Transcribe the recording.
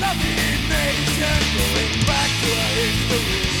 loving nation, going back to our history.